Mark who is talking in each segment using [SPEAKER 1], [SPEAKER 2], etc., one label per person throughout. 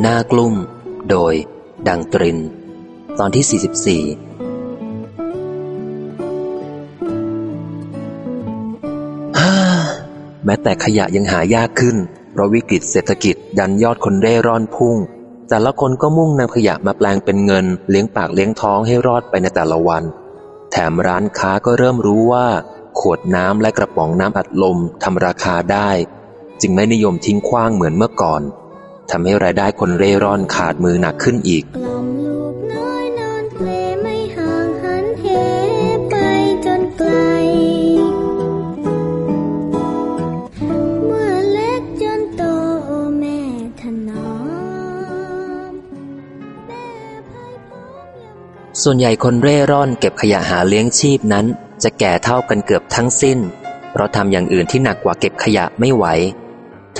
[SPEAKER 1] หน้ากลุ่ม โดย ดังตริน ตอนที่ 44แม้แต่ขยะยังหายากขึ้น เพราะวิกฤตเศรษฐกิจดันยอดคนเร่ร่อนพุ่ง แต่ละคนก็มุ่งนำขยะมาแปลงเป็นเงิน เลี้ยงปากเลี้ยงท้องให้รอดไปในแต่ละวัน แถมร้านค้าก็เริ่มรู้ว่า ขวดน้ำและกระป๋องน้ำอัดลมทำราคาได้ จึงไม่นิยมทิ้งขว้างเหมือนเมื่อก่อน ทำให้รายได้คนเร่ร่อนขาดมือหนักขึ้นอีก ส่วนใหญ่คนเร่ร่อนเก็บขยะหาเลี้ยงชีพนั้น จะแก่เท่ากันเกือบทั้งสิ้น เพราะทำอย่างอื่นที่หนักกว่าเก็บขยะไม่ไหว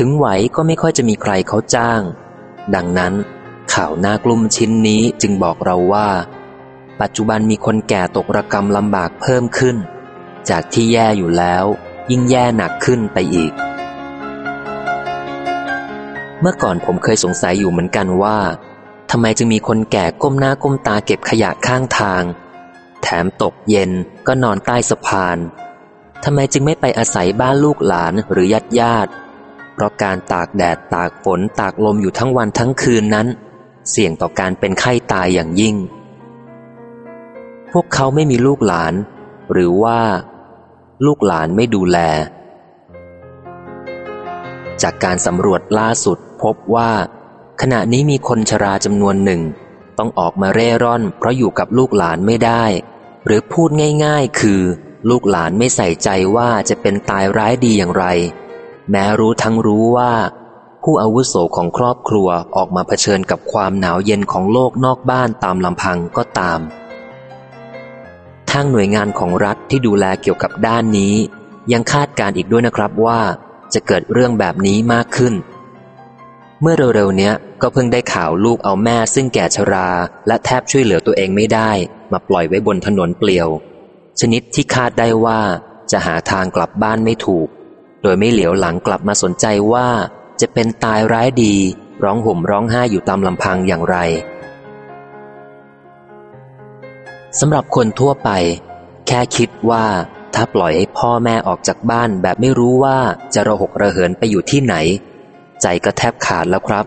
[SPEAKER 1] ถึงไหวก็ไม่ค่อยจะมีใครเขาจ้าง ดังนั้น ข่าวหน้ากลุ่มชิ้นนี้จึงบอกเราว่า ปัจจุบันมีคนแก่ตกระกรรมลำบากเพิ่มขึ้น จากที่แย่อยู่แล้ว ยิ่งแย่หนักขึ้นไปอีก เมื่อก่อนผมเคยสงสัยอยู่เหมือนกันว่าทำไมจึงมีคนแก่ก้มหน้าก้มตาเก็บขยะข้างทาง แถมตกเย็นก็นอนใต้สะพานทำไมจึงไม่ไปอาศัยบ้านลูกหลานหรือญาติญาติ ราะการตากแดดตากฝนตากลมอยู่ทั้งวันทั้งคืนนั้น เสี่ยงต่อการเป็นไข้ตายอย่างยิ่ง พวกเขาไม่มีลูกหลาน หรือว่า ลูกหลานไม่ดูแล จากการสำรวจล่าสุดพบว่า ขณะนี้มีคนชราจำนวนหนึ่ง ต้องออกมาเร่ร่อน เพราะอยู่กับลูกหลานไม่ได้ หรือพูดง่าย ๆ คือ ลูกหลานไม่ใส่ใจว่าจะเป็นตายร้ายดีอย่างไร แม้รู้ทั้งรู้ว่า ผู้อาวุโสของครอบครัวออกมาเผชิญกับความหนาวเย็นของโลกนอกบ้านตามลำพังก็ตาม ทางหน่วยงานของรัฐที่ดูแลเกี่ยวกับด้านนี้ ยังคาดการอีกด้วยนะครับว่าจะเกิดเรื่องแบบนี้มากขึ้น เมื่อเร็วๆนี้ก็เพิ่งได้ข่าวลูกเอาแม่ซึ่งแก่ชรา และแทบช่วยเหลือตัวเองไม่ได้ มาปล่อยไว้บนถนนเปลี่ยว ชนิดที่คาดได้ว่าจะหาทางกลับบ้านไม่ถูก โดยไม่เหลียวหลังกลับมาสนใจว่า จะเป็นตายร้ายดี ร้องห่มร้องไห้อยู่ตามลำพังอย่างไรสำหรับคนทั่วไป แค่คิดว่าถ้าปล่อยให้พ่อแม่ออกจากบ้านแบบไม่รู้ว่าจะระหกระเหินไปอยู่ที่ไหน ใจก็แทบขาดแล้วครับ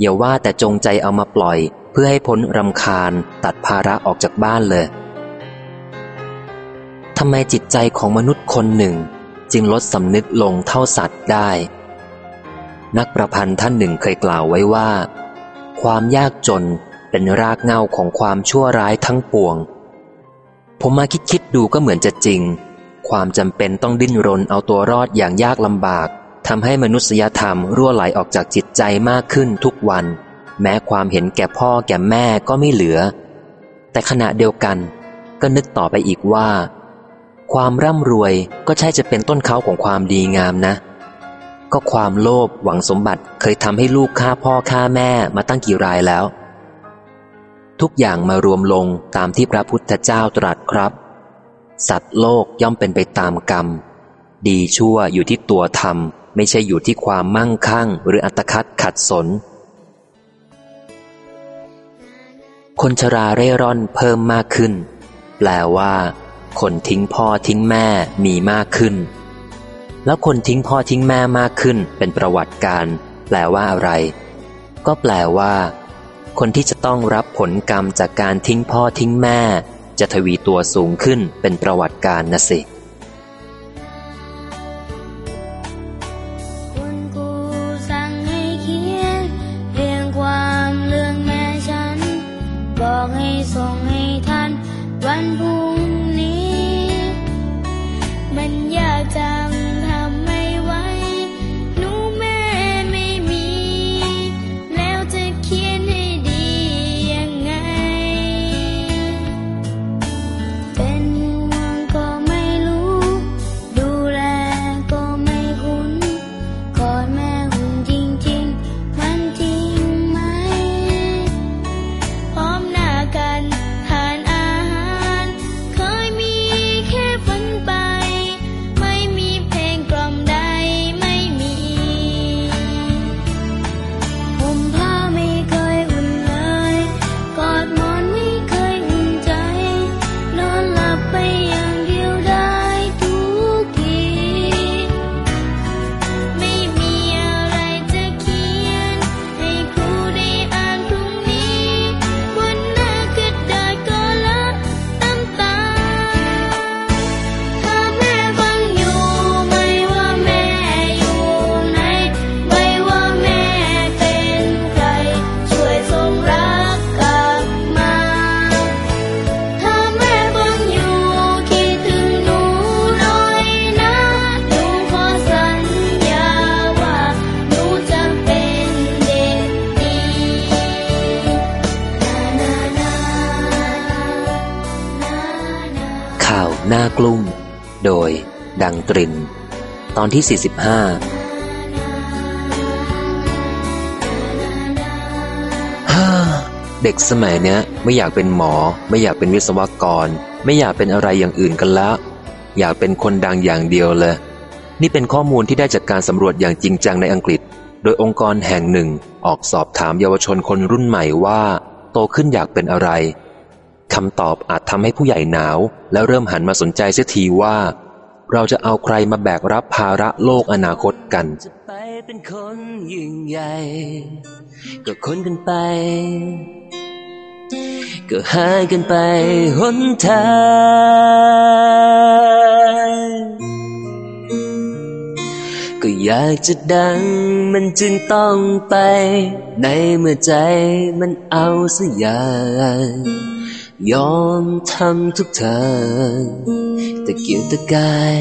[SPEAKER 1] อย่าว่าแต่จงใจเอามาปล่อย เพื่อให้พ้นรำคาญตัดภาระออกจากบ้านเลยทำไมจิตใจของมนุษย์คนหนึ่ง จึงลดสำนึกลงเท่าสัตว์ได้ นักประพันธ์ท่านหนึ่งเคยกล่าวไว้ว่า ความยากจนเป็นรากเหง้าของความชั่วร้ายทั้งปวง ผมมาคิดคิดดูก็เหมือนจะจริง ความจำเป็นต้องดิ้นรนเอาตัวรอดอย่างยากลำบากทำให้มนุษยธรรมรั่วไหลออกจากจิตใจมากขึ้นทุกวัน แม้ความเห็นแก่พ่อแก่แม่ก็ไม่เหลือ แต่ขณะเดียวกัน ก็นึกต่อไปอีกว่า ความร่ำรวยก็ใช่จะเป็นต้นเขาของความดีงามนะ ก็ความโลภหวังสมบัติเคยทำให้ลูกฆ่าพ่อฆ่าแม่มาตั้งกี่รายแล้ว ทุกอย่างมารวมลงตามที่พระพุทธเจ้าตรัสครับ สัตว์โลกย่อมเป็นไปตามกรรม ดีชั่วอยู่ที่ตัวธรรม ไม่ใช่อยู่ที่ความมั่งคั่ง หรืออัตคัดขัดสน คนชราเร่ร่อนเพิ่มมากขึ้น แปลว่า คนทิ้งพ่อทิ้งแม่มีมากขึ้น แล้วคนทิ้งพ่อทิ้งแม่มากขึ้นเป็นประวัติการแปลว่าอะไร ก็แปลว่า คนที่จะต้องรับผลกรรมจากการทิ้งพ่อทิ้งแม่ จะทวีตัวสูงขึ้นเป็นประวัติการนะสิ น่ากลุ้ม โดย ดังตริน ตอนที่ 45ฮ่าเด็กสมัยเนี้ย ไม่อยากเป็นหมอ ไม่อยากเป็นวิศวกร ไม่อยากเป็นอะไรอย่างอื่นกันแล้ว อยากเป็นคนดังอย่างเดียวเลย นี่เป็นข้อมูลที่ได้จากการสำรวจอย่างจริงจังในอังกฤษ โดยองค์กรแห่งหนึ่งออกสอบถามเยาวชนคนรุ่นใหม่ว่า โตขึ้นอยากเป็นอะไร คำตอบอาจทำให้ผู้ใหญ่หนาว แล้วเริ่มหันมาสนใจเสียทีว่า เราจะเอาใครมาแบกรับภาระโลกอนาคตกัน
[SPEAKER 2] จะไปเป็นคนยิ่งใหญ่ก็คนกันไป ก็หายกันไปหนทางก็อยากจะดังมันจึงต้องไป ในเมื่อใจมันเอาสักอย่าง ยอมทำทุกทางต่เกียวตะกาย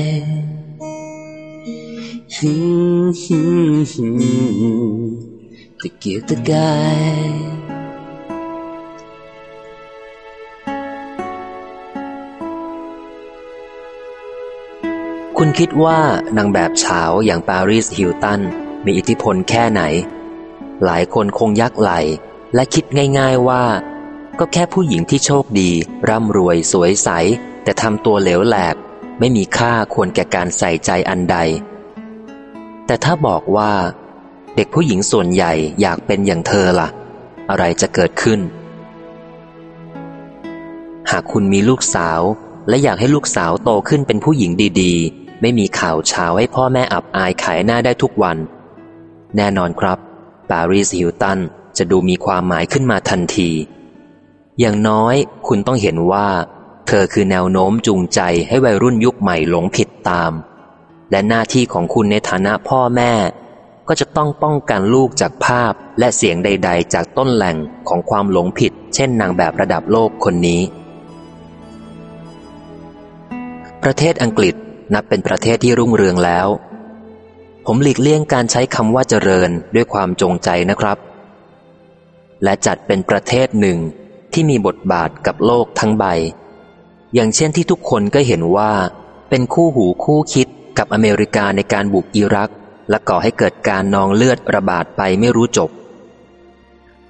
[SPEAKER 2] ตะเกียกตะกาย
[SPEAKER 1] คุณคิดว่านางแบบเฉาอย่างปาริสฮิลตันมีอิทธิพลแค่ไหน หลายคนคงยักไหล และคิดง่าย ๆว่า ก็แค่ผู้หญิงที่โชคดี ร่ำรวยสวยใส แต่ทำตัวเหลวแหลก ไม่มีค่าควรแก่การใส่ใจอันใด แต่ถ้าบอกว่า เด็กผู้หญิงส่วนใหญ่อยากเป็นอย่างเธอละ่ะ อะไรจะเกิดขึ้น หากคุณมีลูกสาว และอยากให้ลูกสาวโตขึ้นเป็นผู้หญิงดีๆ ไม่มีข่าวเช้าให้พ่อแม่อับอายขายหน้าได้ทุกวัน แน่นอนครับปารีสฮิลตันจะดูมีความหมายขึ้นมาทันที อย่างน้อยคุณต้องเห็นว่า เธอคือแนวโน้มจูงใจให้วัยรุ่นยุคใหม่หลงผิดตาม และหน้าที่ของคุณในฐานะพ่อแม่ ก็จะต้องป้องกันลูกจากภาพและเสียงใด ๆ จากต้นแหล่งของความหลงผิด เช่นนางแบบระดับโลกคนนี้ ประเทศอังกฤษนับเป็นประเทศที่รุ่งเรืองแล้ว ผมหลีกเลี่ยงการใช้คำว่าเจริญด้วยความจงใจนะครับ และจัดเป็นประเทศหนึ่ง ที่มีบทบาทกับโลกทั้งใบ อย่างเช่นที่ทุกคนก็เห็นว่า เป็นคู่หูคู่คิดกับอเมริกาในการบุกอิรัก และก่อให้เกิดการนองเลือดระบาดไปไม่รู้จบ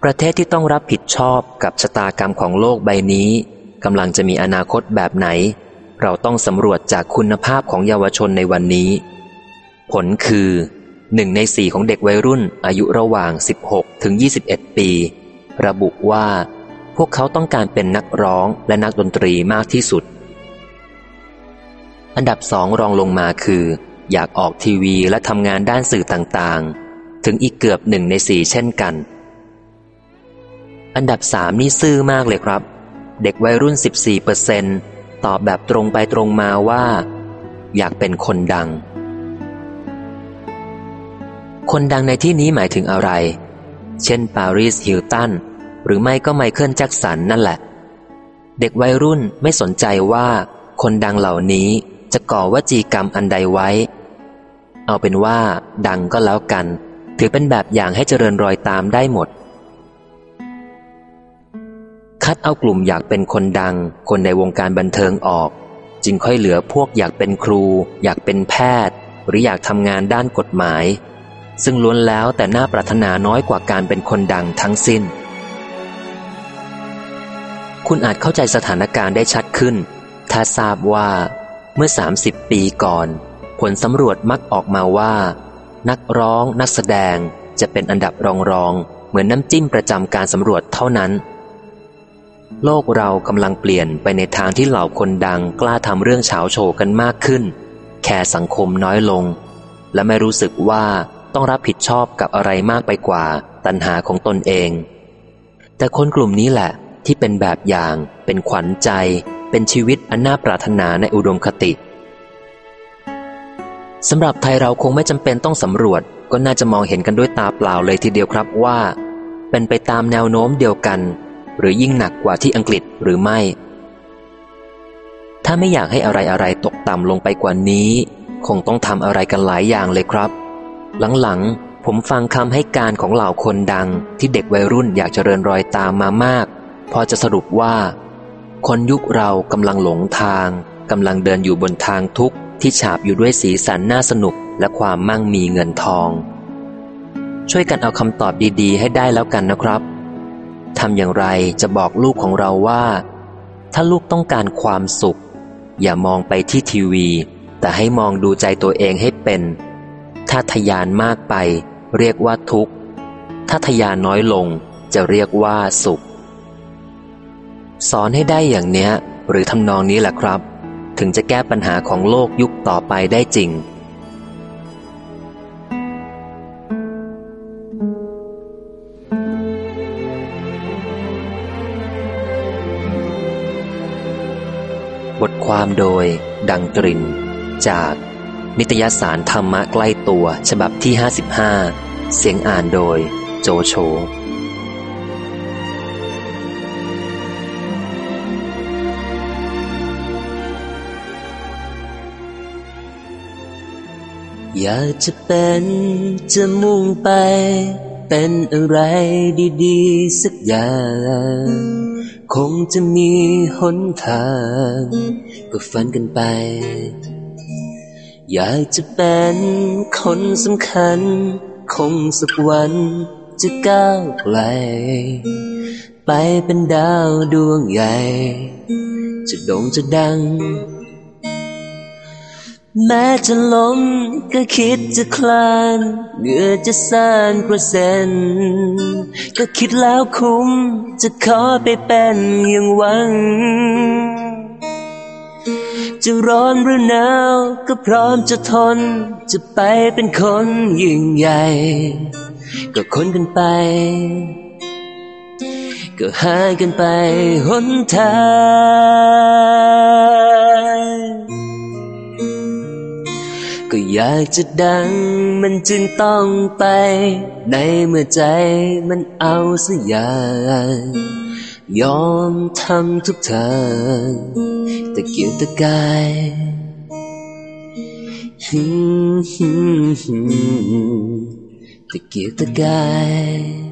[SPEAKER 1] ประเทศที่ต้องรับผิดชอบกับชะตากรรมของโลกใบนี้กำลังจะมีอนาคตแบบไหน เราต้องสำรวจจากคุณภาพของเยาวชนในวันนี้ ผลคือหนึ่งในสี่ของเด็กวัยรุ่นอายุระหว่าง 16 ถึง 21 ปี ระบุว่า วกเขาต้องการเป็นนักร้องและนักดนตรีมากที่สุด อันดับสองรองลงมาคือ อยากออกทีวีและทำงานด้านสื่อต่างๆ ถึงอีกเกือบหนึ่งในสี่เช่นกัน อันดับสามนี่ซื่อมากเลยครับ เด็กวัยรุ่น 14เปอร์เซนตอบแบบตรงไปตรงมาว่า อยากเป็นคนดัง คนดังในที่นี้หมายถึงอะไร เช่นปารีสฮิลตัน หรือไม่ก็ไมเคิลแจ็กสันนั่นแหละ เด็กวัยรุ่นไม่สนใจว่า คนดังเหล่านี้จะก่อวจีกรรมอันใดไว้ เอาเป็นว่า ดังก็แล้วกัน ถือเป็นแบบอย่างให้เจริญรอยตามได้หมด คัดเอากลุ่มอยากเป็นคนดัง คนในวงการบันเทิงออก จึงค่อยเหลือพวกอยากเป็นครู อยากเป็นแพทย์ หรืออยากทำงานด้านกฎหมายซึ่งล้วนแล้วแต่น่าปรารถนาน้อยกว่าการเป็นคนดังทั้งสิ้น คุณอาจเข้าใจสถานการณ์ได้ชัดขึ้น ถ้าทราบว่าเมื่อ 30 ปีก่อน ผลสำรวจมักออกมาว่า นักร้องนักแสดงจะเป็นอันดับรองๆเหมือนน้ำจิ้มประจำการสำรวจเท่านั้น โลกเรากำลังเปลี่ยนไปในทางที่เหล่าคนดังกล้าทำเรื่องเฉาโชกันมากขึ้น แคร์สังคมน้อยลง และไม่รู้สึกว่าต้องรับผิดชอบกับอะไรมากไปกว่าตัณหาของตนเอง แต่คนกลุ่มนี้แหละ ที่เป็นแบบอย่าง เป็นขวัญใจ เป็นชีวิตอันน่าปรารถนาในอุดมคติสำหรับไทยเราคงไม่จำเป็นต้องสำรวจ ก็น่าจะมองเห็นกันด้วยตาเปล่าเลยทีเดียวครับว่า เป็นไปตามแนวโน้มเดียวกัน หรือยิ่งหนักกว่าที่อังกฤษหรือไม่ ถ้าไม่อยากให้อะไรอะไรตกต่ำลงไปกว่านี้ คงต้องทำอะไรกันหลายอย่างเลยครับ หลังๆผมฟังคำให้การของเหล่าคนดังที่เด็กวัยรุ่นอยากเจริญรอยตามมามาก พอจะสรุปว่า คนยุคเรากำลังหลงทางกำลังเดินอยู่บนทางทุกข์ที่ฉาบอยู่ด้วยสีสันน่าสนุกและความมั่งมีเงินทอง ช่วยกันเอาคำตอบดีๆ ให้ได้แล้วกันนะครับทำอย่างไรจะบอกลูกของเราว่า ถ้าลูกต้องการความสุข อย่ามองไปที่ทีวี แต่ให้มองดูใจตัวเองให้เป็น ถ้าทยานมากไป เรียกว่าทุกข์ ถ้าทยานน้อยลงจะเรียกว่าสุข สอนให้ได้อย่างเนี้ย หรือทำนองนี้แหละครับ ถึงจะแก้ปัญหาของโลกยุคต่อไปได้จริง บทความโดย ดังตริน จาก นิตยสารธรรมะใกล้ตัวฉบับที่ 55 เสียงอ่านโดย โจโฉ
[SPEAKER 2] อยากจะเป็นจะมุ่งไป เป็นอะไรดีๆ สักอย่าง คงจะมีหนทาง ก็ฝันกันไป อยากจะเป็นคนสำคัญ คงสักวันจะก้าวไกล ไปเป็นดาวดวงใหญ่ จะโด่งจะดัง แม้จะล้มก็คิดจะคลานเหงื่อจะสานกระเซ็นก็คิดแล้วคุ้มจะขอไปเป็นอย่างหวัง จะร้อนหรือหนาวก็พร้อมจะทน จะไปเป็นคนยิ่งใหญ่ ก็ค้นกันไป ก็หากันไปหนทาง ก็อยากจะดังมันจึงต้องไป ในเมื่อใจมันเอาสักอย่างยอมทำทุกทางตะเกียกตะกายตะเกียกตะกาย